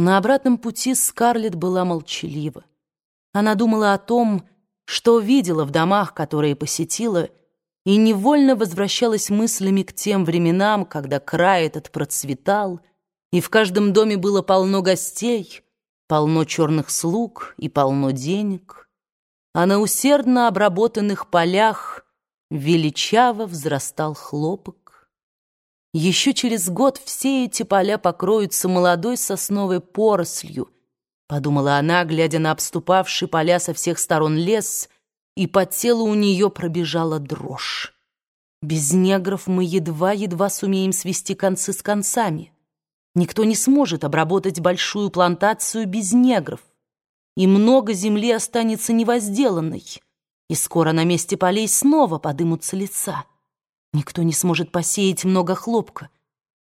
На обратном пути Скарлетт была молчалива. Она думала о том, что видела в домах, которые посетила, и невольно возвращалась мыслями к тем временам, когда край этот процветал, и в каждом доме было полно гостей, полно черных слуг и полно денег, а на усердно обработанных полях величаво взрастал хлопок. Еще через год все эти поля покроются молодой сосновой порослью, подумала она, глядя на обступавший поля со всех сторон лес, и по телу у нее пробежала дрожь. Без негров мы едва-едва сумеем свести концы с концами. Никто не сможет обработать большую плантацию без негров, и много земли останется невозделанной, и скоро на месте полей снова подымутся леса. Никто не сможет посеять много хлопка.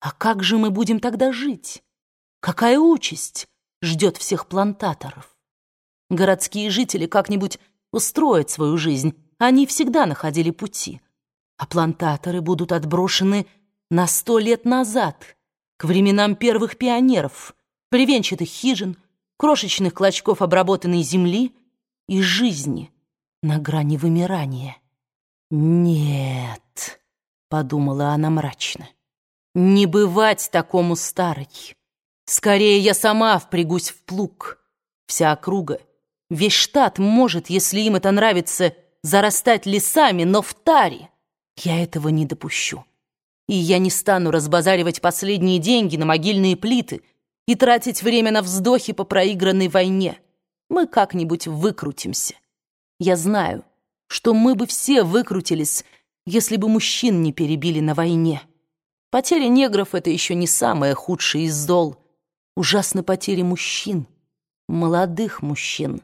А как же мы будем тогда жить? Какая участь ждет всех плантаторов? Городские жители как-нибудь устроят свою жизнь. Они всегда находили пути. А плантаторы будут отброшены на сто лет назад, к временам первых пионеров, бревенчатых хижин, крошечных клочков обработанной земли и жизни на грани вымирания. Нет. — подумала она мрачно. «Не бывать такому старой. Скорее я сама впрягусь в плуг. Вся округа, весь штат может, если им это нравится, зарастать лесами, но в таре я этого не допущу. И я не стану разбазаривать последние деньги на могильные плиты и тратить время на вздохи по проигранной войне. Мы как-нибудь выкрутимся. Я знаю, что мы бы все выкрутились, если бы мужчин не перебили на войне. Потеря негров — это еще не самое худшее из зол. Ужасны потери мужчин, молодых мужчин.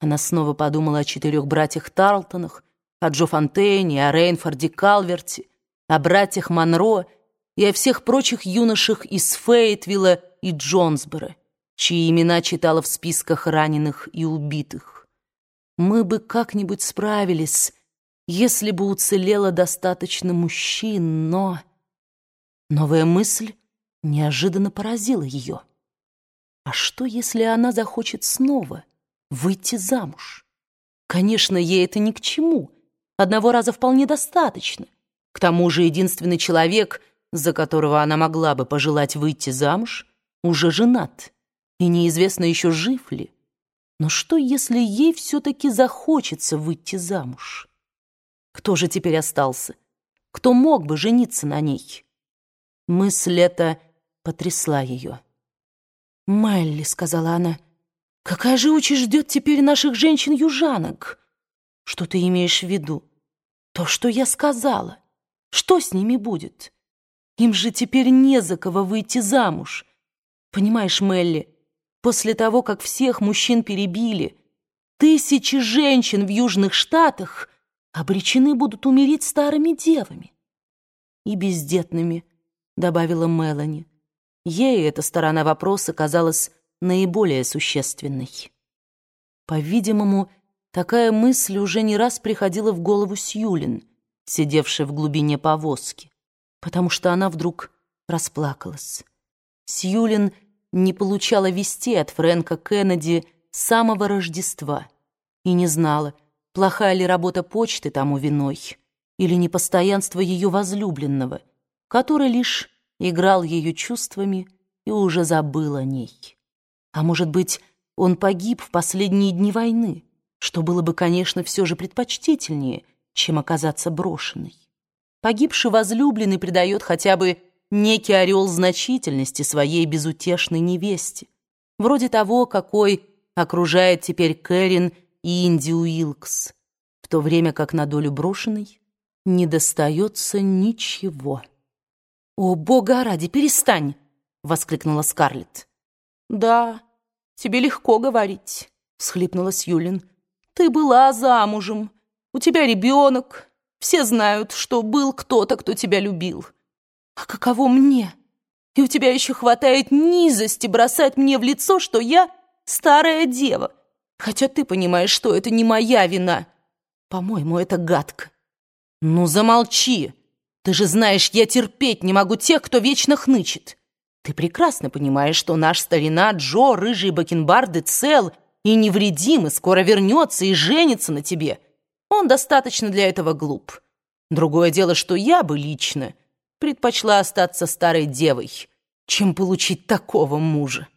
Она снова подумала о четырех братьях Тарлтонах, о Джо Фонтейне, о Рейнфорде Калверте, о братьях Монро и о всех прочих юношах из Фейтвилла и Джонсборо, чьи имена читала в списках раненых и убитых. Мы бы как-нибудь справились если бы уцелело достаточно мужчин, но... Новая мысль неожиданно поразила ее. А что, если она захочет снова выйти замуж? Конечно, ей это ни к чему. Одного раза вполне достаточно. К тому же единственный человек, за которого она могла бы пожелать выйти замуж, уже женат, и неизвестно еще жив ли. Но что, если ей все-таки захочется выйти замуж? Кто же теперь остался? Кто мог бы жениться на ней? Мысль эта потрясла ее. «Мелли», — сказала она, — «какая же участь ждет теперь наших женщин-южанок?» «Что ты имеешь в виду?» «То, что я сказала. Что с ними будет? Им же теперь не за кого выйти замуж. Понимаешь, Мелли, после того, как всех мужчин перебили, тысячи женщин в Южных Штатах — обречены будут умереть старыми девами. И бездетными, добавила Мелани. Ей эта сторона вопроса казалась наиболее существенной. По-видимому, такая мысль уже не раз приходила в голову Сьюлин, сидевшей в глубине повозки, потому что она вдруг расплакалась. Сьюлин не получала вести от Фрэнка Кеннеди с самого Рождества и не знала, Плохая ли работа почты тому виной, или непостоянство ее возлюбленного, который лишь играл ее чувствами и уже забыл о ней. А может быть, он погиб в последние дни войны, что было бы, конечно, все же предпочтительнее, чем оказаться брошенной. Погибший возлюбленный придает хотя бы некий орел значительности своей безутешной невесте, вроде того, какой окружает теперь Кэрин и Инди Уилкс, в то время как на долю брошенной не достается ничего. «О, бога ради, перестань!» — воскликнула Скарлетт. «Да, тебе легко говорить», — всхлипнула Сьюлин. «Ты была замужем, у тебя ребенок, все знают, что был кто-то, кто тебя любил. А каково мне? И у тебя еще хватает низости бросать мне в лицо, что я старая дева». Хотя ты понимаешь, что это не моя вина. По-моему, это гадко. Ну, замолчи. Ты же знаешь, я терпеть не могу тех, кто вечно хнычет. Ты прекрасно понимаешь, что наш старина Джо, рыжий бакенбарды, цел и невредим, и скоро вернется и женится на тебе. Он достаточно для этого глуп. Другое дело, что я бы лично предпочла остаться старой девой, чем получить такого мужа.